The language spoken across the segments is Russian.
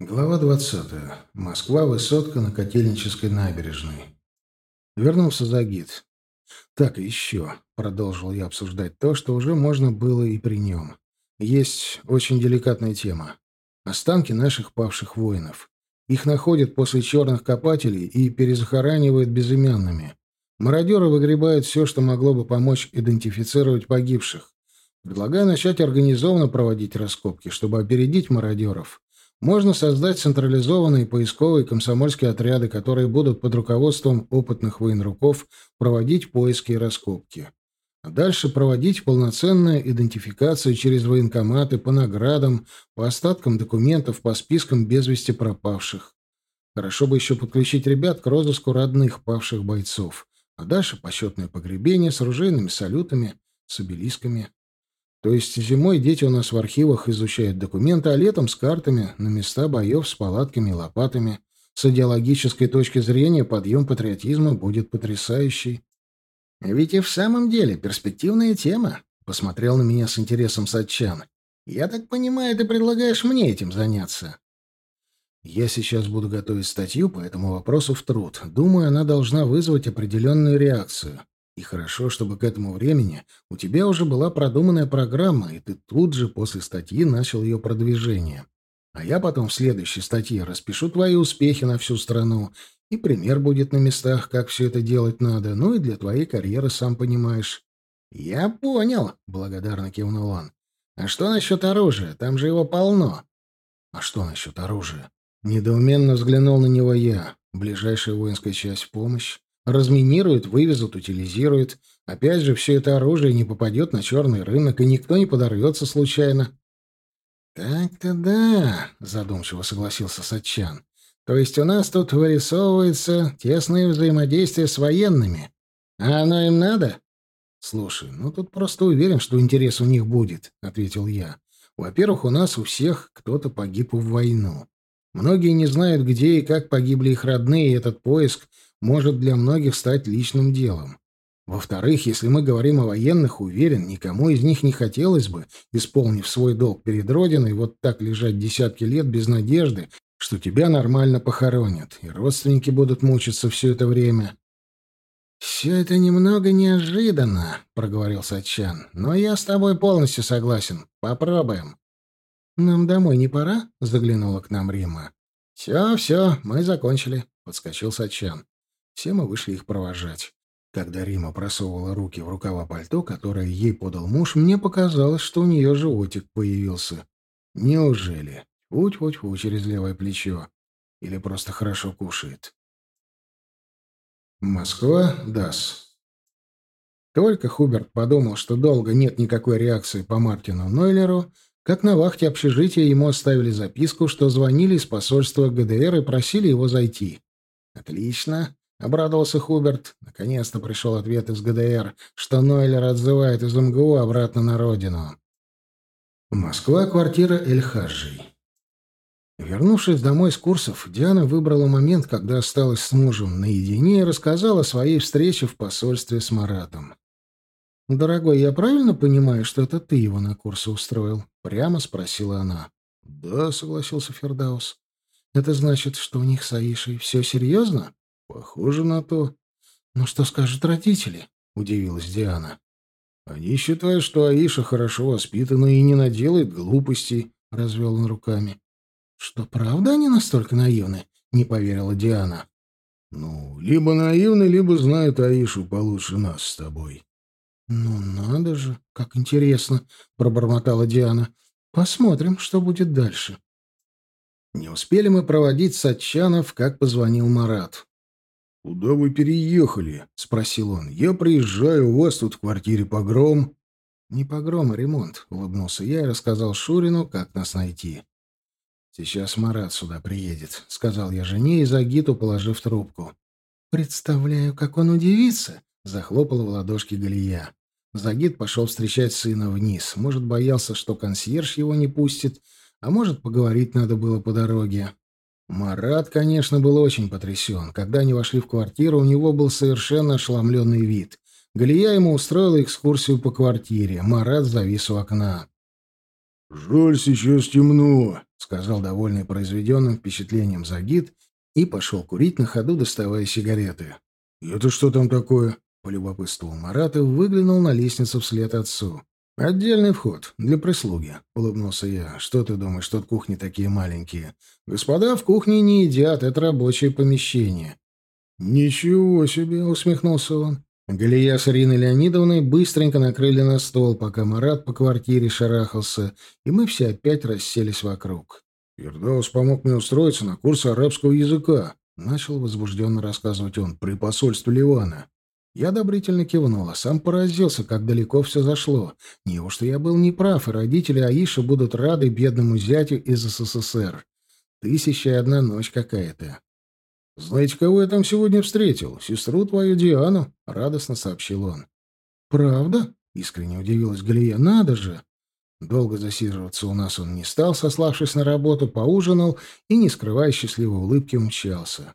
Глава 20. Москва, высотка на Котельнической набережной. Вернулся Загид. «Так, еще», — продолжил я обсуждать то, что уже можно было и при нем. «Есть очень деликатная тема. Останки наших павших воинов. Их находят после черных копателей и перезахоранивают безымянными. Мародеры выгребают все, что могло бы помочь идентифицировать погибших. Предлагаю начать организованно проводить раскопки, чтобы опередить мародеров» можно создать централизованные поисковые комсомольские отряды, которые будут под руководством опытных военруков проводить поиски и раскопки. А дальше проводить полноценную идентификацию через военкоматы по наградам, по остаткам документов, по спискам без вести пропавших. Хорошо бы еще подключить ребят к розыску родных павших бойцов. А дальше почетное погребение с оружейными салютами, с обелисками. То есть зимой дети у нас в архивах изучают документы, а летом с картами на места боев с палатками и лопатами. С идеологической точки зрения подъем патриотизма будет потрясающий. «Ведь и в самом деле перспективная тема», — посмотрел на меня с интересом Сатчан. «Я так понимаю, ты предлагаешь мне этим заняться?» «Я сейчас буду готовить статью по этому вопросу в труд. Думаю, она должна вызвать определенную реакцию. И хорошо, чтобы к этому времени у тебя уже была продуманная программа, и ты тут же после статьи начал ее продвижение. А я потом в следующей статье распишу твои успехи на всю страну, и пример будет на местах, как все это делать надо, ну и для твоей карьеры, сам понимаешь. — Я понял, — благодарно кивнул он. — А что насчет оружия? Там же его полно. — А что насчет оружия? Недоуменно взглянул на него я. Ближайшая воинская часть помощь. Разминируют, вывезут, утилизируют. Опять же, все это оружие не попадет на черный рынок, и никто не подорвется случайно. «Так-то да», — задумчиво согласился Сатчан. «То есть у нас тут вырисовывается тесное взаимодействие с военными. А оно им надо?» «Слушай, ну тут просто уверен, что интерес у них будет», — ответил я. «Во-первых, у нас у всех кто-то погиб в войну. Многие не знают, где и как погибли их родные, и этот поиск может для многих стать личным делом. Во-вторых, если мы говорим о военных, уверен, никому из них не хотелось бы, исполнив свой долг перед Родиной, вот так лежать десятки лет без надежды, что тебя нормально похоронят, и родственники будут мучиться все это время. «Все это немного неожиданно», — проговорил Сачан, — «но я с тобой полностью согласен. Попробуем». «Нам домой не пора?» — заглянула к нам Рима. «Все, все, мы закончили», — подскочил Сачан. Все мы вышли их провожать. Когда Рима просовывала руки в рукава пальто, которое ей подал муж, мне показалось, что у нее животик появился. Неужели? Фу-фу-фу через левое плечо. Или просто хорошо кушает. Москва, ДАС. Только Хуберт подумал, что долго нет никакой реакции по Мартину Нойлеру, как на вахте общежития ему оставили записку, что звонили из посольства ГДР и просили его зайти. Отлично. — обрадовался Хуберт. Наконец-то пришел ответ из ГДР, что Нойлер отзывает из МГУ обратно на родину. Москва, квартира Эль-Хаджей. Вернувшись домой с курсов, Диана выбрала момент, когда осталась с мужем наедине и рассказала о своей встрече в посольстве с Маратом. «Дорогой, я правильно понимаю, что это ты его на курсы устроил?» — прямо спросила она. «Да», — согласился Фердаус. «Это значит, что у них с Аишей все серьезно?» Похоже на то. Но что скажут родители? Удивилась Диана. Они считают, что Аиша хорошо воспитана и не наделает глупостей, развел он руками. Что правда они настолько наивны? Не поверила Диана. Ну, либо наивны, либо знают Аишу получше нас с тобой. Ну, надо же, как интересно, пробормотала Диана. Посмотрим, что будет дальше. Не успели мы проводить Сатчанов, как позвонил Марат. «Куда вы переехали?» — спросил он. «Я приезжаю, у вас тут в квартире погром». «Не погром, а ремонт», — улыбнулся я и рассказал Шурину, как нас найти. «Сейчас Марат сюда приедет», — сказал я жене и Загиту, положив трубку. «Представляю, как он удивится», — захлопала в ладошки Галия. Загид пошел встречать сына вниз. Может, боялся, что консьерж его не пустит, а может, поговорить надо было по дороге. Марат, конечно, был очень потрясен. Когда они вошли в квартиру, у него был совершенно ошеломленный вид. Галия ему устроила экскурсию по квартире. Марат завис у окна. «Жаль, сейчас темно», — сказал довольный произведенным впечатлением Загид и пошел курить на ходу, доставая сигареты. «Это что там такое?» — полюбопытствовал Марат и выглянул на лестницу вслед отцу. «Отдельный вход для прислуги», — улыбнулся я. «Что ты думаешь, тут кухни такие маленькие? Господа в кухне не едят, это рабочее помещение». «Ничего себе!» — усмехнулся он. Галия с Ириной Леонидовной быстренько накрыли на стол, пока Марат по квартире шарахался, и мы все опять расселись вокруг. «Фердаус помог мне устроиться на курсы арабского языка», — начал возбужденно рассказывать он, — «при посольстве Ливана. Я одобрительно кивнула, сам поразился, как далеко все зашло. Неужто я был неправ, и родители Аиши будут рады бедному зятю из СССР? Тысяча и одна ночь какая-то. «Знаете, кого я там сегодня встретил? Сестру твою Диану», — радостно сообщил он. «Правда?» — искренне удивилась Галия. «Надо же!» Долго засиживаться у нас он не стал, сославшись на работу, поужинал и, не скрывая счастливой улыбки, умчался.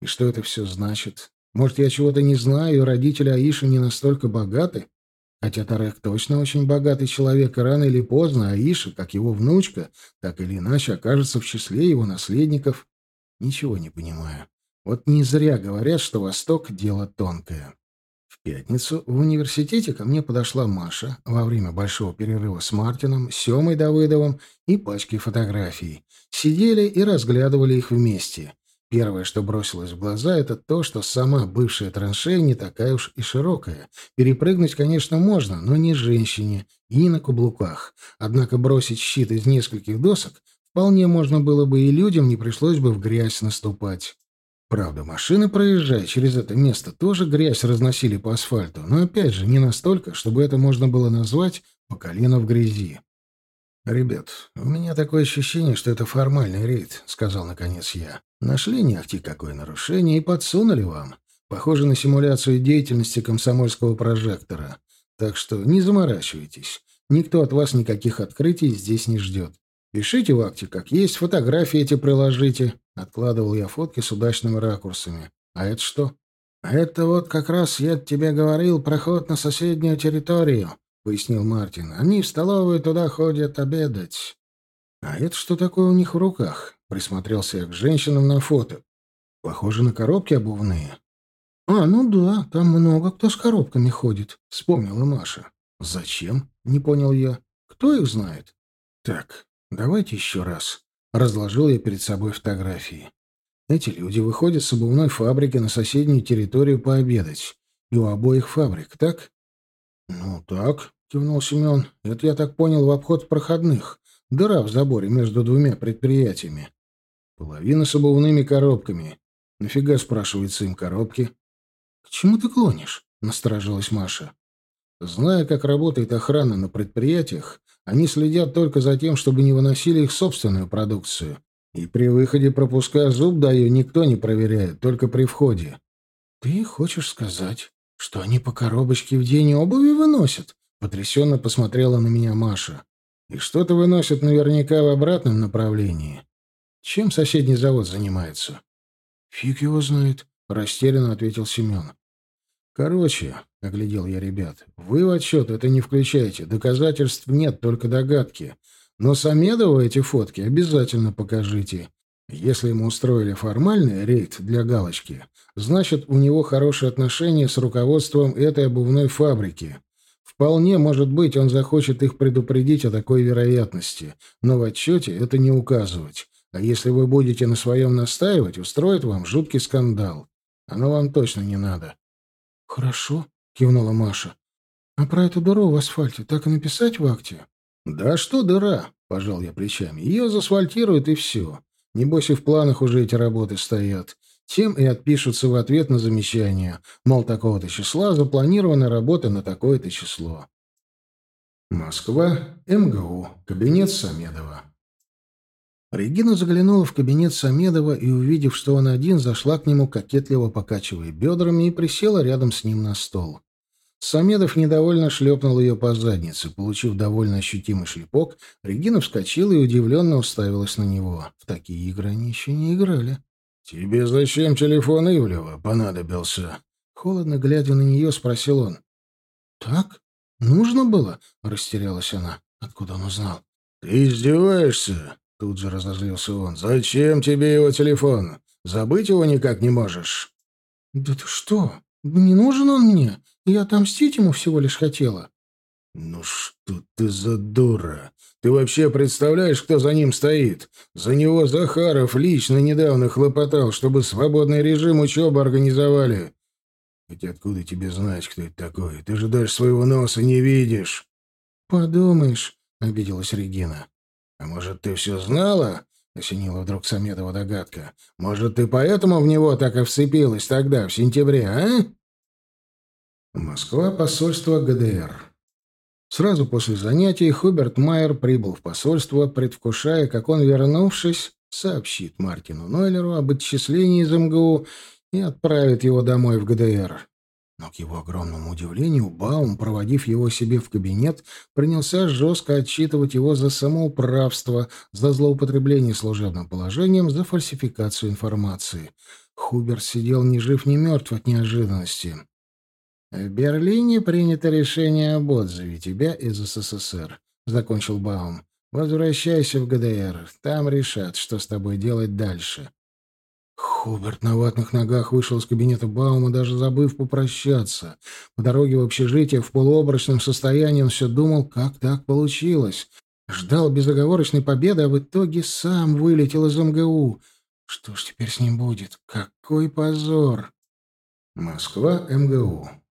И что это все значит? Может, я чего-то не знаю, и родители Аиши не настолько богаты? Хотя Тарек точно очень богатый человек, и рано или поздно Аиша, как его внучка, так или иначе окажется в числе его наследников. Ничего не понимаю. Вот не зря говорят, что Восток — дело тонкое. В пятницу в университете ко мне подошла Маша во время большого перерыва с Мартином, Семой Давыдовым и пачкой фотографий. Сидели и разглядывали их вместе. Первое, что бросилось в глаза, это то, что сама бывшая траншея не такая уж и широкая. Перепрыгнуть, конечно, можно, но не женщине и не на каблуках. Однако бросить щит из нескольких досок вполне можно было бы, и людям не пришлось бы в грязь наступать. Правда, машины, проезжая через это место, тоже грязь разносили по асфальту, но опять же не настолько, чтобы это можно было назвать по колено в грязи. «Ребят, у меня такое ощущение, что это формальный рейд», — сказал наконец я. «Нашли не какое нарушение и подсунули вам. Похоже на симуляцию деятельности комсомольского прожектора. Так что не заморачивайтесь. Никто от вас никаких открытий здесь не ждет. Пишите в акте, как есть, фотографии эти приложите». Откладывал я фотки с удачными ракурсами. «А это что?» «Это вот как раз я тебе говорил, проход на соседнюю территорию», — пояснил Мартин. «Они в столовую туда ходят обедать». «А это что такое у них в руках?» — присмотрелся я к женщинам на фото. «Похоже на коробки обувные». «А, ну да, там много кто с коробками ходит», — вспомнила Маша. «Зачем?» — не понял я. «Кто их знает?» «Так, давайте еще раз». Разложил я перед собой фотографии. Эти люди выходят с обувной фабрики на соседнюю территорию пообедать. И у обоих фабрик, так? «Ну так», — кивнул Семен, — «это я так понял в обход проходных. Дыра в заборе между двумя предприятиями. Половина с обувными коробками. Нафига, спрашивается, им коробки?» «К чему ты клонишь?» — насторожилась Маша. Зная, как работает охрана на предприятиях, они следят только за тем, чтобы не выносили их собственную продукцию. И при выходе пропуска зуб даю никто не проверяет, только при входе. «Ты хочешь сказать, что они по коробочке в день обуви выносят? Потрясенно посмотрела на меня Маша. И что-то выносят наверняка в обратном направлении. Чем соседний завод занимается? Фиг его знает, растерянно ответил Семен. Короче, оглядел я ребят, вы в отчет это не включайте, доказательств нет, только догадки. Но Самедову эти фотки обязательно покажите. Если ему устроили формальный рейд для галочки, значит, у него хорошие отношения с руководством этой обувной фабрики. Вполне может быть, он захочет их предупредить о такой вероятности, но в отчете это не указывать. А если вы будете на своем настаивать, устроит вам жуткий скандал. Оно вам точно не надо. — Хорошо, — кивнула Маша. — А про эту дыру в асфальте так и написать в акте? — Да что дыра, — пожал я плечами. — Ее заасфальтируют и все. Небось и в планах уже эти работы стоят. Тем и отпишутся в ответ на замечание, мол, такого-то числа запланирована работа на такое-то число. Москва, МГУ, кабинет Самедова. Регина заглянула в кабинет Самедова и, увидев, что он один, зашла к нему, кокетливо покачивая бедрами, и присела рядом с ним на стол. Самедов недовольно шлепнул ее по заднице. Получив довольно ощутимый шлепок, Регина вскочила и удивленно уставилась на него. В такие игры они еще не играли. «Тебе зачем телефон Ивлева понадобился?» Холодно глядя на нее, спросил он. «Так? Нужно было?» — растерялась она. «Откуда он узнал?» «Ты издеваешься?» — тут же разозлился он. «Зачем тебе его телефон? Забыть его никак не можешь?» «Да ты что? Не нужен он мне? Я отомстить ему всего лишь хотела». «Ну что ты за дура? Ты вообще представляешь, кто за ним стоит? За него Захаров лично недавно хлопотал, чтобы свободный режим учебы организовали. Хотя откуда тебе знать, кто это такой? Ты же даже своего носа не видишь». «Подумаешь», — обиделась Регина. «А может, ты все знала?» — осенила вдруг Самедова догадка. «Может, ты поэтому в него так и вцепилась тогда, в сентябре, а?» Москва, посольство ГДР. Сразу после занятий Хуберт Майер прибыл в посольство, предвкушая, как он, вернувшись, сообщит Мартину Нойлеру об отчислении из МГУ и отправит его домой в ГДР. Но к его огромному удивлению Баум, проводив его себе в кабинет, принялся жестко отчитывать его за самоуправство, за злоупотребление служебным положением, за фальсификацию информации. Хуберт сидел ни жив, ни мертв от неожиданности. «В Берлине принято решение об отзыве тебя из СССР», — закончил Баум. «Возвращайся в ГДР. Там решат, что с тобой делать дальше». Хуберт на ватных ногах вышел из кабинета Баума, даже забыв попрощаться. По дороге в общежитие в полуобрачном состоянии он все думал, как так получилось. Ждал безоговорочной победы, а в итоге сам вылетел из МГУ. Что ж теперь с ним будет? Какой позор! Москва, МГУ.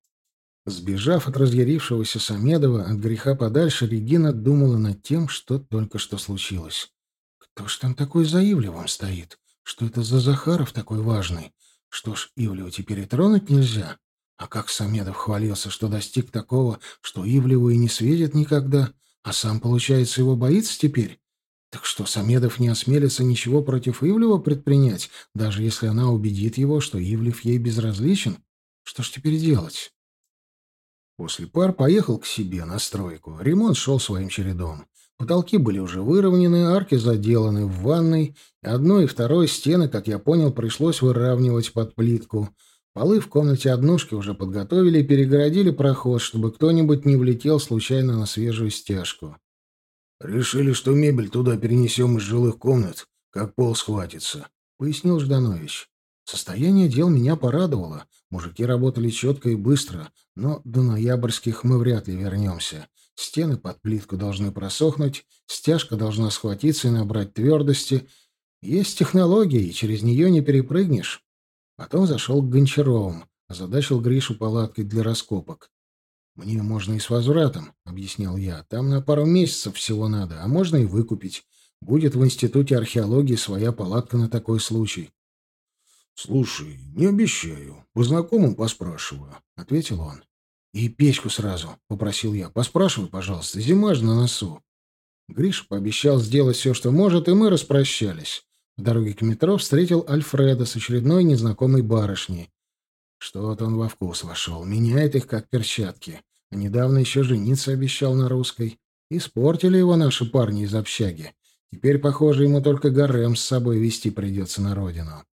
Сбежав от разъярившегося Самедова от греха подальше, Регина думала над тем, что только что случилось. Кто ж там такой за Ивлевым стоит? Что это за Захаров такой важный? Что ж, Ивлева теперь и тронуть нельзя? А как Самедов хвалился, что достиг такого, что Ивлеву и не светит никогда, а сам, получается, его боится теперь? Так что Самедов не осмелится ничего против Ивлева предпринять, даже если она убедит его, что Ивлев ей безразличен? Что ж теперь делать? После пар поехал к себе на стройку. Ремонт шел своим чередом. Потолки были уже выровнены, арки заделаны в ванной. Одной и второй стены, как я понял, пришлось выравнивать под плитку. Полы в комнате однушки уже подготовили и перегородили проход, чтобы кто-нибудь не влетел случайно на свежую стяжку. «Решили, что мебель туда перенесем из жилых комнат, как пол схватится», — пояснил Жданович. Состояние дел меня порадовало. Мужики работали четко и быстро, но до ноябрьских мы вряд ли вернемся. Стены под плитку должны просохнуть, стяжка должна схватиться и набрать твердости. Есть технология, и через нее не перепрыгнешь. Потом зашел к Гончаровым, озадачил Гришу палаткой для раскопок. «Мне можно и с возвратом», — объяснял я. «Там на пару месяцев всего надо, а можно и выкупить. Будет в Институте археологии своя палатка на такой случай. «Слушай, не обещаю. По знакомым поспрашиваю», — ответил он. «И печку сразу», — попросил я. «Поспрашивай, пожалуйста, зима же на носу». Гриш пообещал сделать все, что может, и мы распрощались. В дороге к метро встретил Альфреда с очередной незнакомой барышней. Что-то он во вкус вошел, меняет их как перчатки. А недавно еще жениться обещал на русской. Испортили его наши парни из общаги. Теперь, похоже, ему только гарем с собой вести придется на родину.